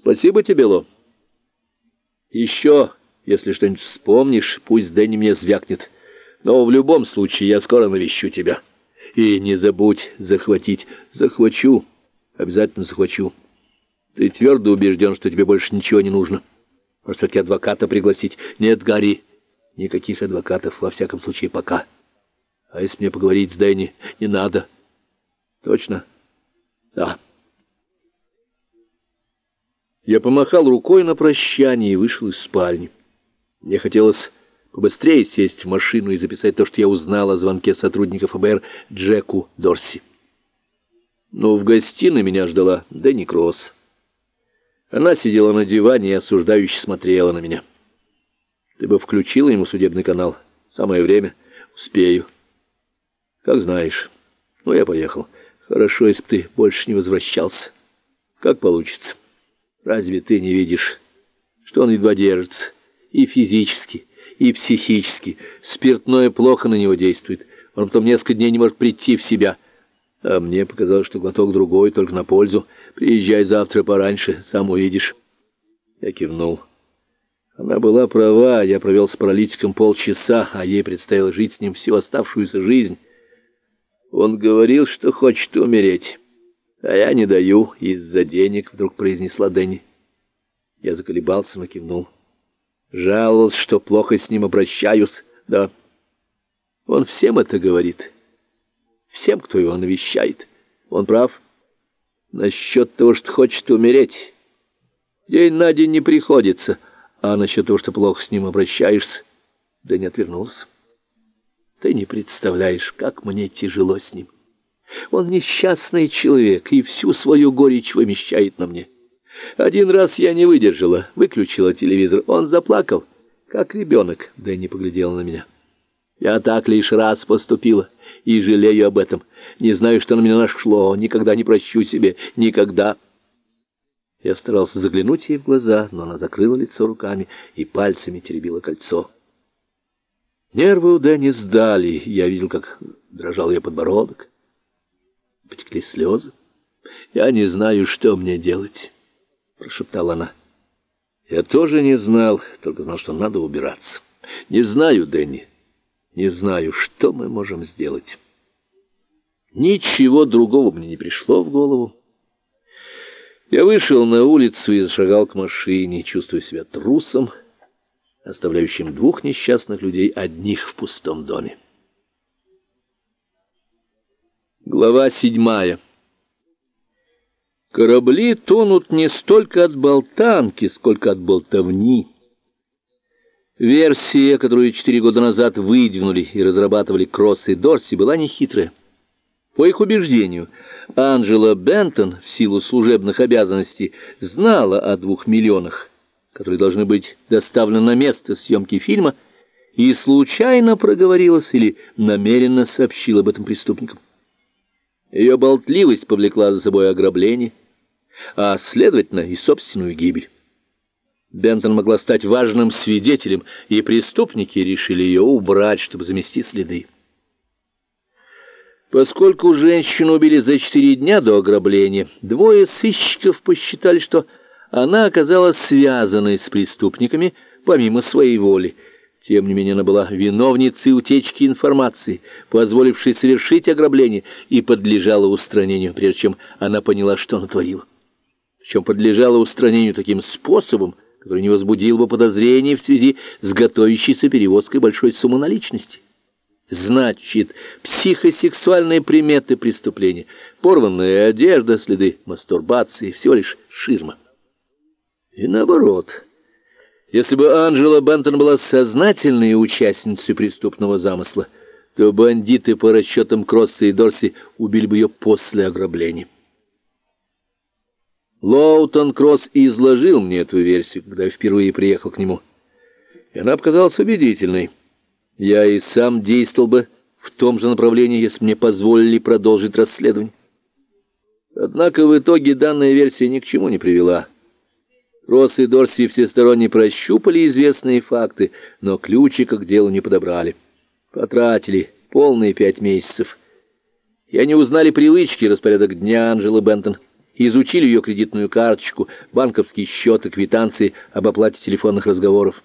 Спасибо тебе, Ло. Еще, если что-нибудь вспомнишь, пусть Дэнни мне звякнет. Но в любом случае я скоро навещу тебя. И не забудь захватить. Захвачу. Обязательно захвачу. Ты твердо убежден, что тебе больше ничего не нужно. Может, все-таки адвоката пригласить? Нет, Гарри, никаких адвокатов, во всяком случае, пока. А если мне поговорить с Дэнни? Не надо. Точно? Да. Я помахал рукой на прощание и вышел из спальни. Мне хотелось побыстрее сесть в машину и записать то, что я узнал о звонке сотрудника ФБР Джеку Дорси. Но в гостиной меня ждала Дэнни Кросс. Она сидела на диване и осуждающе смотрела на меня. Ты бы включила ему судебный канал. Самое время. Успею. Как знаешь. Ну, я поехал. Хорошо, если бы ты больше не возвращался. Как получится. Разве ты не видишь, что он едва держится? И физически, и психически. Спиртное плохо на него действует. Он потом несколько дней не может прийти в себя. А мне показалось, что глоток другой, только на пользу. Приезжай завтра пораньше, сам увидишь. Я кивнул. Она была права, я провел с паралитиком полчаса, а ей предстояло жить с ним всю оставшуюся жизнь. Он говорил, что хочет умереть. А я не даю из-за денег, вдруг произнесла Дэнни. Я заколебался, но кивнул. Жаловался, что плохо с ним обращаюсь. Да, он всем это говорит. Всем, кто его навещает. Он прав. Насчет того, что хочет умереть. День на день не приходится. А насчет того, что плохо с ним обращаешься, да отвернулся. Ты не представляешь, как мне тяжело с ним. Он несчастный человек и всю свою горечь вымещает на мне. Один раз я не выдержала, выключила телевизор. Он заплакал, как ребенок. Да не поглядел на меня. Я так лишь раз поступила и жалею об этом. Не знаю, что на меня нашло, никогда не прощу себе, никогда. Я старался заглянуть ей в глаза, но она закрыла лицо руками и пальцами теребила кольцо. Нервы у Дэнни сдали, я видел, как дрожал ее подбородок. Потекли слезы. «Я не знаю, что мне делать», — прошептала она. «Я тоже не знал, только знал, что надо убираться. Не знаю, Дэнни, не знаю, что мы можем сделать». Ничего другого мне не пришло в голову. Я вышел на улицу и зашагал к машине, чувствуя себя трусом, оставляющим двух несчастных людей одних в пустом доме. Глава седьмая. Корабли тонут не столько от болтанки, сколько от болтовни. Версия, которую четыре года назад выдвинули и разрабатывали Кросс и Дорси, была нехитрая. По их убеждению, Анджела Бентон в силу служебных обязанностей знала о двух миллионах, которые должны быть доставлены на место съемки фильма, и случайно проговорилась или намеренно сообщила об этом преступникам. Ее болтливость повлекла за собой ограбление, а, следовательно, и собственную гибель. Бентон могла стать важным свидетелем, и преступники решили ее убрать, чтобы замести следы. Поскольку женщину убили за четыре дня до ограбления, двое сыщиков посчитали, что она оказалась связанной с преступниками помимо своей воли — тем не менее она была виновницей утечки информации, позволившей совершить ограбление, и подлежала устранению, прежде чем она поняла, что натворила. Причем подлежала устранению таким способом, который не возбудил бы подозрений в связи с готовящейся перевозкой большой суммы наличности. Значит, психосексуальные приметы преступления, порванная одежда, следы мастурбации, всего лишь ширма. И наоборот... Если бы Анжела Бентон была сознательной участницей преступного замысла, то бандиты по расчетам Кросса и Дорси убили бы ее после ограбления. Лоутон Кросс изложил мне эту версию, когда я впервые приехал к нему. И она показалась убедительной. Я и сам действовал бы в том же направлении, если мне позволили продолжить расследование. Однако в итоге данная версия ни к чему не привела. Росс и Дорси всесторонне прощупали известные факты, но ключика к делу не подобрали. Потратили полные пять месяцев. И они узнали привычки и распорядок дня Анжелы Бентон изучили ее кредитную карточку, банковские счеты, квитанции об оплате телефонных разговоров.